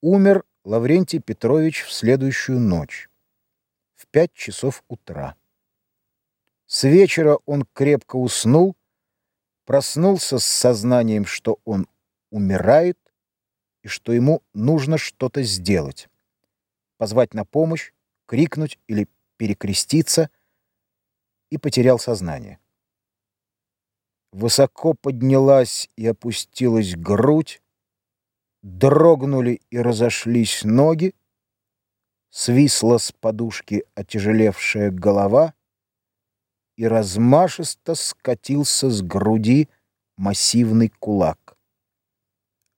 Умер Лаврентий Петрович в следующую ночь, в пять часов утра. С вечера он крепко уснул, проснулся с сознанием, что он умирает и что ему нужно что-то сделать. Позвать на помощь, крикнуть или перекреститься, и потерял сознание. Высоко поднялась и опустилась грудь, дрогнули и разошлись ноги, свисла с подушки отяжелевшая голова, и размашисто скатился с груди массивный кулак.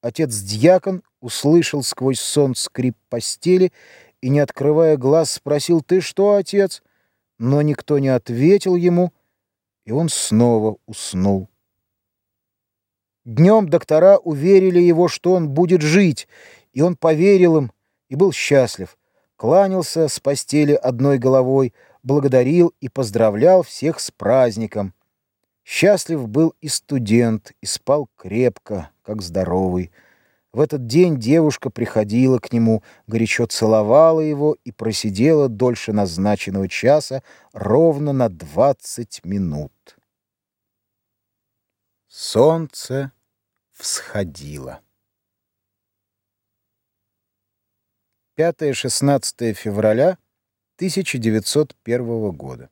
Отец-дьякон услышал сквозь сон скрип постели и, не открывая глаз, спросил «Ты что, отец?» Но никто не ответил ему, и он снова уснул. Днем доктора уверили его, что он будет жить, и он поверил им и был счастлив. Кланялся с постели одной головой, благодарил и поздравлял всех с праздником. Счастлив был и студент, и спал крепко, как здоровый. В этот день девушка приходила к нему, горячо целовала его и просидела дольше назначенного часа ровно на двадцать минут. Солнце всходило. 5-16 февраля 1901 года.